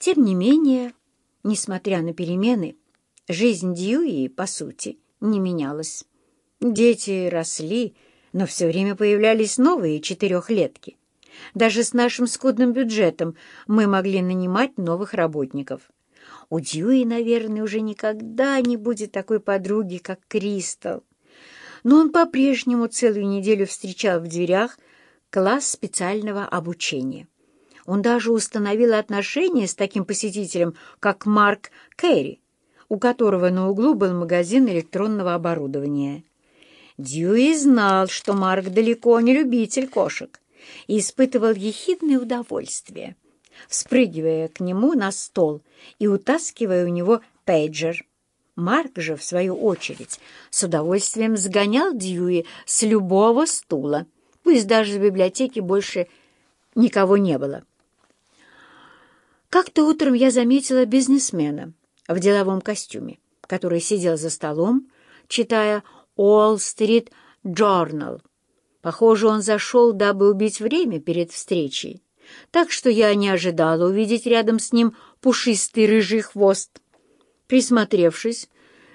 Тем не менее, несмотря на перемены, жизнь Дьюи, по сути, не менялась. Дети росли, но все время появлялись новые четырехлетки. Даже с нашим скудным бюджетом мы могли нанимать новых работников. У Дьюи, наверное, уже никогда не будет такой подруги, как Кристал. Но он по-прежнему целую неделю встречал в дверях класс специального обучения. Он даже установил отношения с таким посетителем, как Марк Кэрри, у которого на углу был магазин электронного оборудования. Дьюи знал, что Марк далеко не любитель кошек, и испытывал ехидное удовольствие, вспрыгивая к нему на стол и утаскивая у него пейджер. Марк же, в свою очередь, с удовольствием сгонял Дьюи с любого стула, пусть даже в библиотеке больше никого не было. Как-то утром я заметила бизнесмена в деловом костюме, который сидел за столом, читая «Уолл-стрит Джорнал». Похоже, он зашел, дабы убить время перед встречей, так что я не ожидала увидеть рядом с ним пушистый рыжий хвост. Присмотревшись,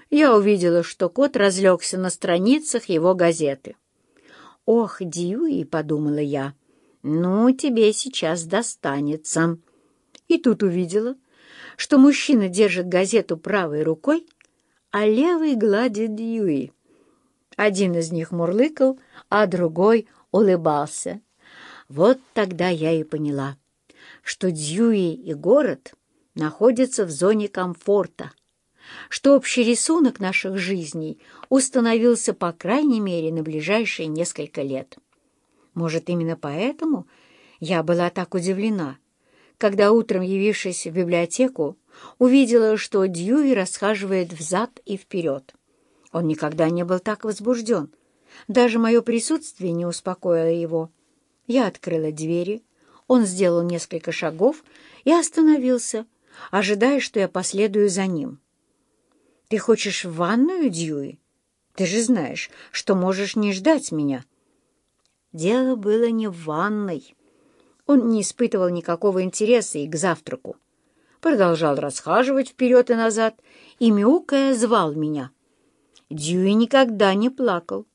я увидела, что кот разлегся на страницах его газеты. «Ох, Дьюи!» — подумала я. «Ну, тебе сейчас достанется». И тут увидела, что мужчина держит газету правой рукой, а левой гладит Дьюи. Один из них мурлыкал, а другой улыбался. Вот тогда я и поняла, что Дьюи и город находятся в зоне комфорта, что общий рисунок наших жизней установился по крайней мере на ближайшие несколько лет. Может, именно поэтому я была так удивлена, когда утром, явившись в библиотеку, увидела, что Дьюи расхаживает взад и вперед. Он никогда не был так возбужден. Даже мое присутствие не успокоило его. Я открыла двери, он сделал несколько шагов и остановился, ожидая, что я последую за ним. «Ты хочешь в ванную, Дьюи? Ты же знаешь, что можешь не ждать меня». Дело было не в ванной. Он не испытывал никакого интереса и к завтраку. Продолжал расхаживать вперед и назад и, мяукая, звал меня. Дьюи никогда не плакал,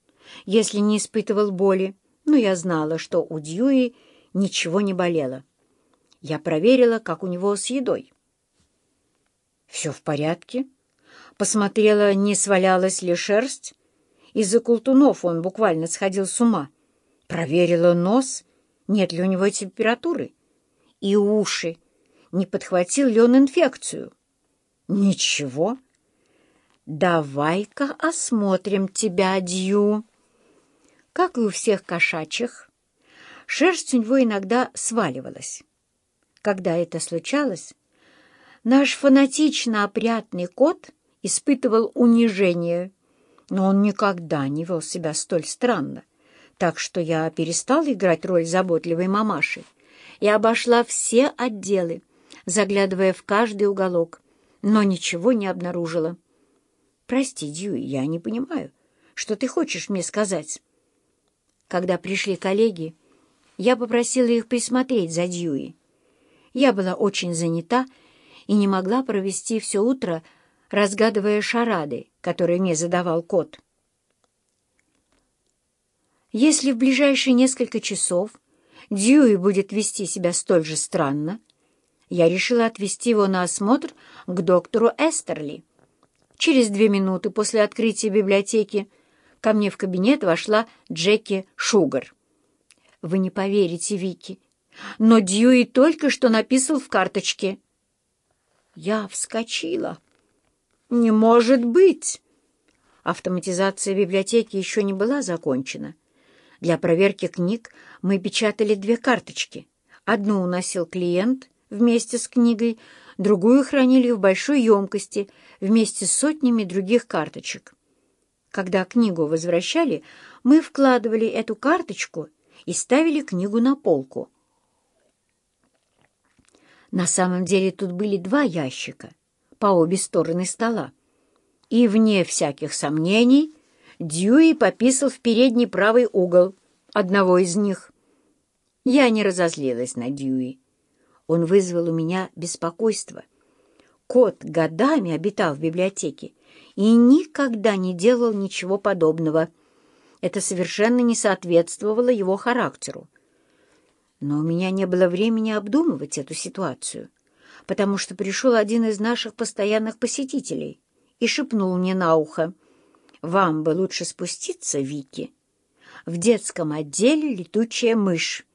если не испытывал боли, но я знала, что у Дьюи ничего не болело. Я проверила, как у него с едой. «Все в порядке?» Посмотрела, не свалялась ли шерсть. Из-за култунов он буквально сходил с ума. Проверила нос, нет ли у него температуры. И уши, не подхватил ли он инфекцию. Ничего. «Давай-ка осмотрим тебя, Дью». Как и у всех кошачьих, шерсть у него иногда сваливалась. Когда это случалось, наш фанатично опрятный кот испытывал унижение, но он никогда не вел себя столь странно, так что я перестала играть роль заботливой мамаши и обошла все отделы, заглядывая в каждый уголок, но ничего не обнаружила. «Прости, Дьюи, я не понимаю, что ты хочешь мне сказать?» Когда пришли коллеги, я попросила их присмотреть за Дьюи. Я была очень занята и не могла провести все утро, разгадывая шарады, которые мне задавал кот. Если в ближайшие несколько часов Дьюи будет вести себя столь же странно, я решила отвезти его на осмотр к доктору Эстерли. Через две минуты после открытия библиотеки ко мне в кабинет вошла Джеки Шугар. «Вы не поверите, Вики, но Дьюи только что написал в карточке». Я вскочила. «Не может быть!» Автоматизация библиотеки еще не была закончена. Для проверки книг мы печатали две карточки. Одну уносил клиент вместе с книгой, другую хранили в большой емкости вместе с сотнями других карточек. Когда книгу возвращали, мы вкладывали эту карточку и ставили книгу на полку. На самом деле тут были два ящика по обе стороны стола. И, вне всяких сомнений, Дьюи пописал в передний правый угол одного из них. Я не разозлилась на Дьюи. Он вызвал у меня беспокойство. Кот годами обитал в библиотеке и никогда не делал ничего подобного. Это совершенно не соответствовало его характеру. Но у меня не было времени обдумывать эту ситуацию, потому что пришел один из наших постоянных посетителей и шепнул мне на ухо, «Вам бы лучше спуститься, Вики. В детском отделе летучая мышь».